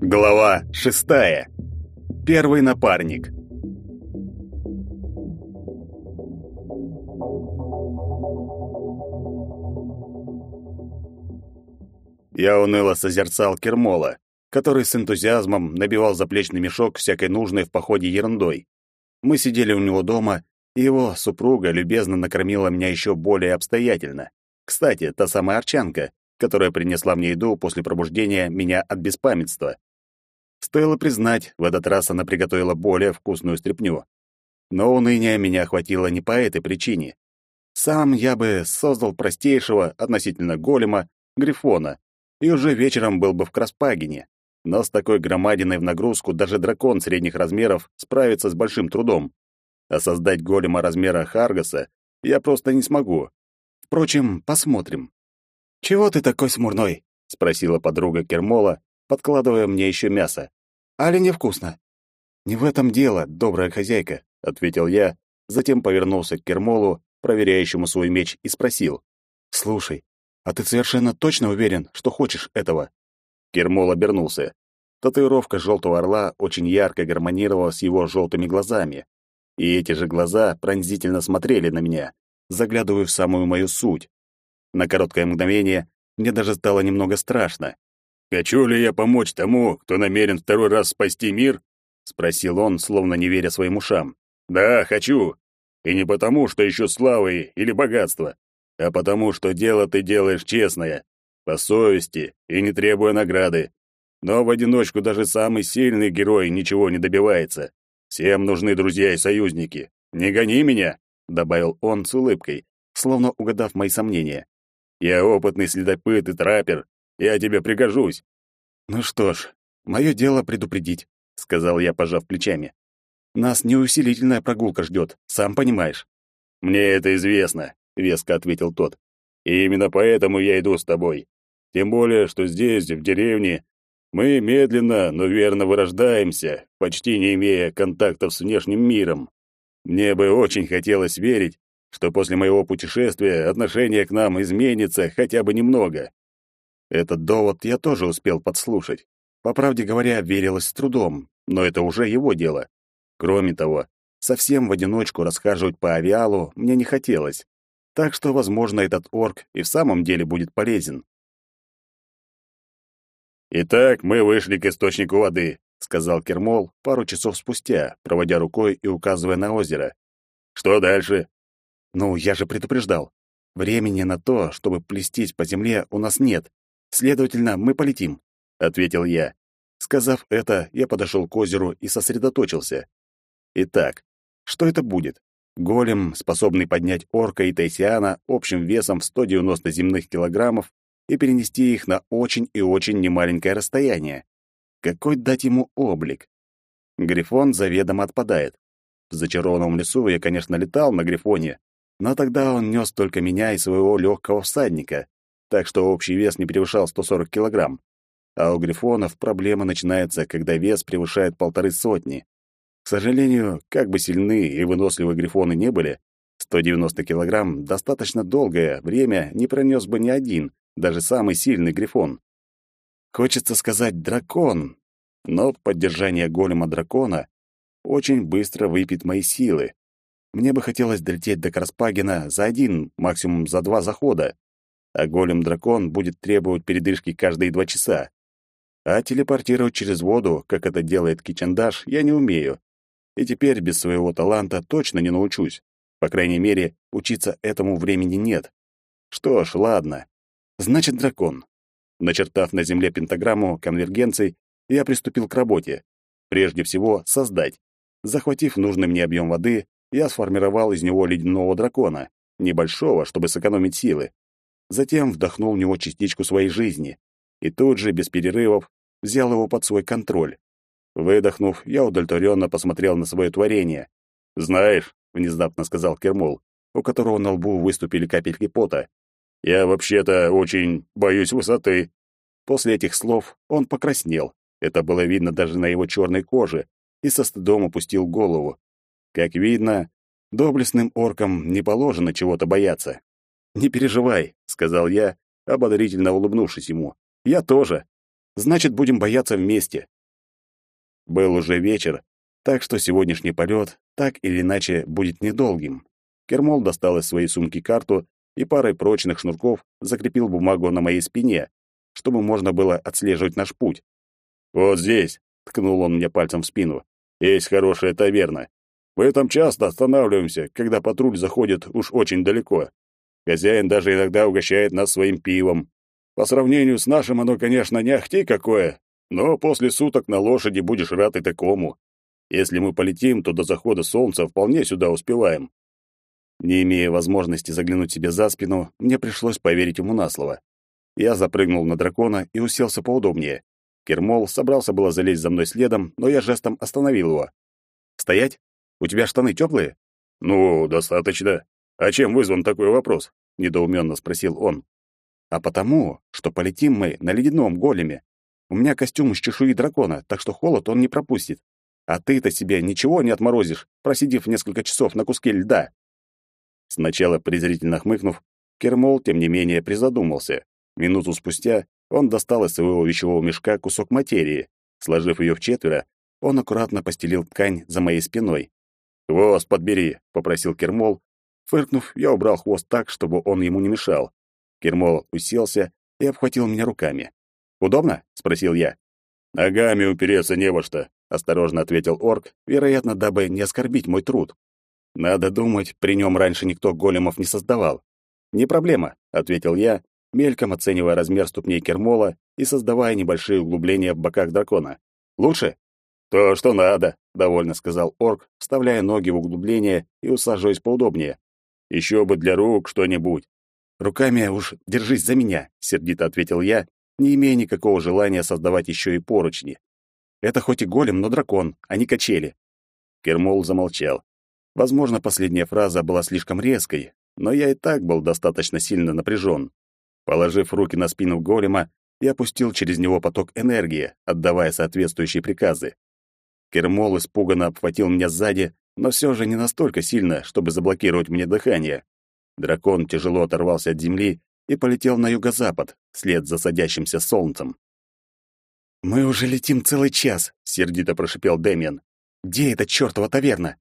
Глава шестая. Первый напарник. Я уныло созерцал Кермола, который с энтузиазмом набивал заплечный мешок всякой нужной в походе ерундой. Мы сидели у него дома, его супруга любезно накормила меня еще более обстоятельно. Кстати, та самая арчанка, которая принесла мне еду после пробуждения меня от беспамятства. Стоило признать, в этот раз она приготовила более вкусную стряпню. Но уныние меня охватило не по этой причине. Сам я бы создал простейшего относительно голема грифона, и уже вечером был бы в Краспагине. Но с такой громадиной в нагрузку даже дракон средних размеров справится с большим трудом. А создать голема размера Харгаса я просто не смогу. Впрочем, посмотрим. «Чего ты такой смурной?» — спросила подруга Кермола, подкладывая мне еще мясо. «Али невкусно?» «Не в этом дело, добрая хозяйка», — ответил я, затем повернулся к Кермолу, проверяющему свой меч, и спросил. «Слушай, а ты совершенно точно уверен, что хочешь этого?» Кермол обернулся. Татуировка желтого орла очень ярко гармонировала с его желтыми глазами. И эти же глаза пронзительно смотрели на меня, заглядывая в самую мою суть. На короткое мгновение мне даже стало немного страшно. «Хочу ли я помочь тому, кто намерен второй раз спасти мир?» — спросил он, словно не веря своим ушам. «Да, хочу. И не потому, что ищу славы или богатства, а потому, что дело ты делаешь честное, по совести и не требуя награды. Но в одиночку даже самый сильный герой ничего не добивается. Всем нужны друзья и союзники. Не гони меня!» — добавил он с улыбкой, словно угадав мои сомнения. «Я опытный следопыт и траппер, я тебе пригожусь. Ну что ж, мое дело предупредить, сказал я, пожав плечами. Нас не усилительная прогулка ждет, сам понимаешь. Мне это известно, веско ответил тот. И именно поэтому я иду с тобой. Тем более, что здесь, в деревне, мы медленно, но верно вырождаемся, почти не имея контактов с внешним миром. Мне бы очень хотелось верить, что после моего путешествия отношение к нам изменится хотя бы немного. Этот довод я тоже успел подслушать. По правде говоря, верилось с трудом, но это уже его дело. Кроме того, совсем в одиночку расхаживать по авиалу мне не хотелось. Так что, возможно, этот орк и в самом деле будет полезен. «Итак, мы вышли к источнику воды», — сказал Кермол пару часов спустя, проводя рукой и указывая на озеро. «Что дальше?» «Ну, я же предупреждал. Времени на то, чтобы плестись по земле, у нас нет. Следовательно, мы полетим, ответил я. Сказав это, я подошел к озеру и сосредоточился. Итак, что это будет? Голем, способный поднять орка и тайсиана общим весом в 190 земных килограммов и перенести их на очень и очень немаленькое расстояние. Какой дать ему облик? Грифон заведомо отпадает. В зачарованном лесу я, конечно, летал на грифоне, но тогда он нес только меня и своего легкого всадника, так что общий вес не превышал 140 килограмм. А у грифонов проблема начинается, когда вес превышает полторы сотни. К сожалению, как бы сильны и выносливы грифоны не были, 190 килограмм достаточно долгое время не пронес бы ни один, даже самый сильный грифон. Хочется сказать «дракон», но поддержание голема дракона очень быстро выпьет мои силы. Мне бы хотелось долететь до Краспагина за один, максимум за два захода, а голем-дракон будет требовать передышки каждые два часа. А телепортировать через воду, как это делает Кичандаш, я не умею. И теперь без своего таланта точно не научусь. По крайней мере, учиться этому времени нет. Что ж, ладно. Значит, дракон. Начертав на земле пентаграмму конвергенций, я приступил к работе. Прежде всего, создать. Захватив нужный мне объем воды, я сформировал из него ледяного дракона, небольшого, чтобы сэкономить силы затем вдохнул в него частичку своей жизни и тут же, без перерывов, взял его под свой контроль. Выдохнув, я удовлетворенно посмотрел на свое творение. «Знаешь», — внезапно сказал Кермол, у которого на лбу выступили капельки пота, «я вообще-то очень боюсь высоты». После этих слов он покраснел. Это было видно даже на его черной коже, и со стыдом опустил голову. Как видно, Доблестным оркам не положено чего-то бояться. «Не переживай», — сказал я, ободрительно улыбнувшись ему. «Я тоже. Значит, будем бояться вместе». Был уже вечер, так что сегодняшний полет так или иначе будет недолгим. Кермол достал из своей сумки карту и парой прочных шнурков закрепил бумагу на моей спине, чтобы можно было отслеживать наш путь. «Вот здесь», — ткнул он мне пальцем в спину, — «есть хорошая таверна. Мы там часто останавливаемся, когда патруль заходит уж очень далеко. Хозяин даже иногда угощает нас своим пивом. По сравнению с нашим оно, конечно, не ахти какое, но после суток на лошади будешь рад и такому. Если мы полетим, то до захода солнца вполне сюда успеваем. Не имея возможности заглянуть себе за спину, мне пришлось поверить ему на слово. Я запрыгнул на дракона и уселся поудобнее. Кермол собрался было залезть за мной следом, но я жестом остановил его. «Стоять? У тебя штаны теплые?» «Ну, достаточно. «А чем вызван такой вопрос?» — недоуменно спросил он. «А потому, что полетим мы на ледяном големе. У меня костюм из чешуи дракона, так что холод он не пропустит. А ты-то себе ничего не отморозишь, просидев несколько часов на куске льда». Сначала презрительно хмыкнув, Кермол, тем не менее, призадумался. Минуту спустя он достал из своего вещевого мешка кусок материи. Сложив ее в четверо, он аккуратно постелил ткань за моей спиной. «Хвост подбери», — попросил Кермол, Фыркнув, я убрал хвост так, чтобы он ему не мешал. Кермо уселся и обхватил меня руками. «Удобно?» — спросил я. «Ногами упереться не во что», — осторожно ответил орк, вероятно, дабы не оскорбить мой труд. «Надо думать, при нем раньше никто големов не создавал». «Не проблема», — ответил я, мельком оценивая размер ступней Кермола и создавая небольшие углубления в боках дракона. «Лучше?» «То, что надо», — довольно сказал орк, вставляя ноги в углубление и усаживаясь поудобнее. Еще бы для рук что-нибудь. Руками уж держись за меня, сердито ответил я, не имея никакого желания создавать еще и поручни. Это хоть и голем, но дракон, а не качели. Кермол замолчал. Возможно, последняя фраза была слишком резкой, но я и так был достаточно сильно напряжен. Положив руки на спину голема, я пустил через него поток энергии, отдавая соответствующие приказы. Кермол испуганно обхватил меня сзади, но все же не настолько сильно, чтобы заблокировать мне дыхание. Дракон тяжело оторвался от земли и полетел на юго-запад, вслед за садящимся солнцем. «Мы уже летим целый час», — сердито прошипел Дэмиан. «Где эта чёртова таверна?»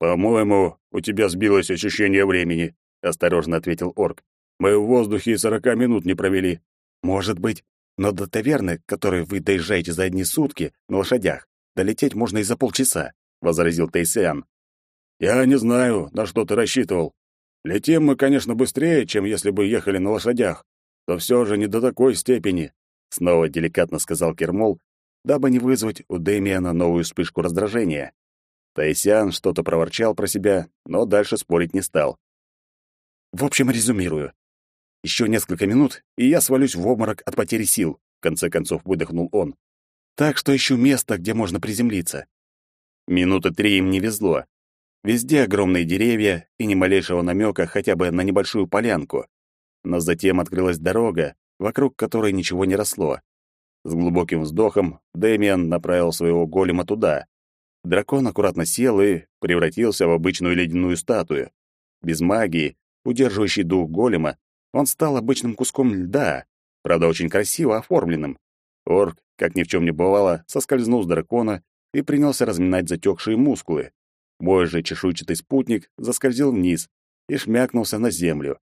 «По-моему, у тебя сбилось ощущение времени», — осторожно ответил орк. «Мы в воздухе сорока минут не провели». «Может быть, но до таверны, к которой вы доезжаете за одни сутки на лошадях, долететь можно и за полчаса. — возразил Тейсиан. «Я не знаю, на что ты рассчитывал. Летим мы, конечно, быстрее, чем если бы ехали на лошадях, но все же не до такой степени», — снова деликатно сказал Кермол, дабы не вызвать у Дэмиана новую вспышку раздражения. Таисиан что-то проворчал про себя, но дальше спорить не стал. «В общем, резюмирую. Еще несколько минут, и я свалюсь в обморок от потери сил», — в конце концов выдохнул он. «Так что ищу место, где можно приземлиться. Минуты три им не везло. Везде огромные деревья и ни малейшего намека хотя бы на небольшую полянку. Но затем открылась дорога, вокруг которой ничего не росло. С глубоким вздохом Дэмиан направил своего голема туда. Дракон аккуратно сел и превратился в обычную ледяную статую. Без магии, удерживающей дух голема, он стал обычным куском льда, правда, очень красиво оформленным. Орк, как ни в чем не бывало, соскользнул с дракона и принялся разминать затекшие мускулы. Мой же чешуйчатый спутник заскользил вниз и шмякнулся на землю.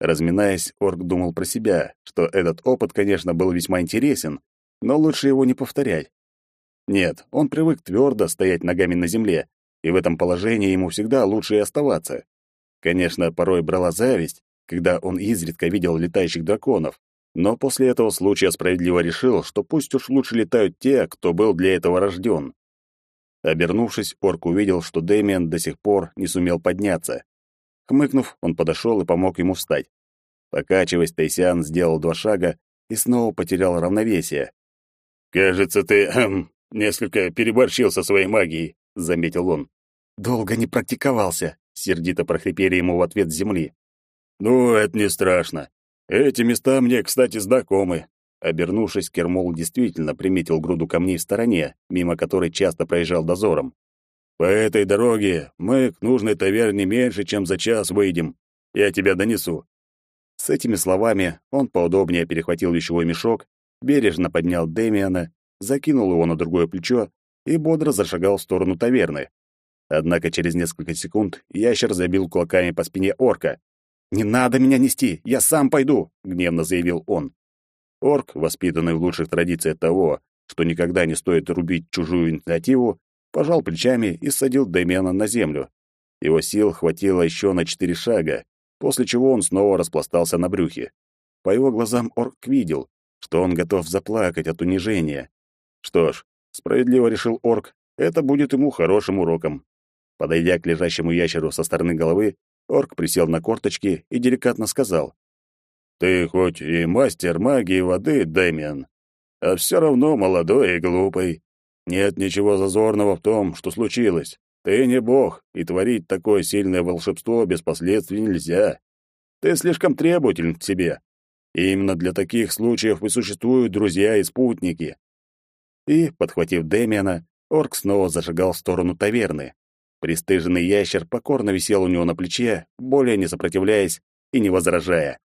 Разминаясь, орк думал про себя, что этот опыт, конечно, был весьма интересен, но лучше его не повторять. Нет, он привык твердо стоять ногами на земле, и в этом положении ему всегда лучше и оставаться. Конечно, порой брала зависть, когда он изредка видел летающих драконов, но после этого случая справедливо решил, что пусть уж лучше летают те, кто был для этого рожден. Обернувшись, орк увидел, что Дэмиан до сих пор не сумел подняться. Хмыкнув, он подошел и помог ему встать. Покачиваясь, Тайсиан сделал два шага и снова потерял равновесие. «Кажется, ты эм, несколько переборщил со своей магией», — заметил он. «Долго не практиковался», — сердито прохрипели ему в ответ с земли. «Ну, это не страшно. Эти места мне, кстати, знакомы. Обернувшись, Кермол действительно приметил груду камней в стороне, мимо которой часто проезжал дозором. По этой дороге мы к нужной таверне меньше, чем за час выйдем. Я тебя донесу». С этими словами он поудобнее перехватил вещевой мешок, бережно поднял Демиана, закинул его на другое плечо и бодро зашагал в сторону таверны. Однако через несколько секунд ящер забил кулаками по спине орка. «Не надо меня нести, я сам пойду», — гневно заявил он. Орк, воспитанный в лучших традициях того, что никогда не стоит рубить чужую инициативу, пожал плечами и садил Дэмиана на землю. Его сил хватило еще на четыре шага, после чего он снова распластался на брюхе. По его глазам орк видел, что он готов заплакать от унижения. Что ж, справедливо решил орк, это будет ему хорошим уроком. Подойдя к лежащему ящеру со стороны головы, орк присел на корточки и деликатно сказал. «Ты хоть и мастер магии воды, Дэмиан, а все равно молодой и глупый. Нет ничего зазорного в том, что случилось. Ты не бог, и творить такое сильное волшебство без последствий нельзя. Ты слишком требователен к себе. И именно для таких случаев и существуют друзья и спутники». И, подхватив Дэмиана, орк снова зажигал в сторону таверны. Престыженный ящер покорно висел у него на плече, более не сопротивляясь и не возражая.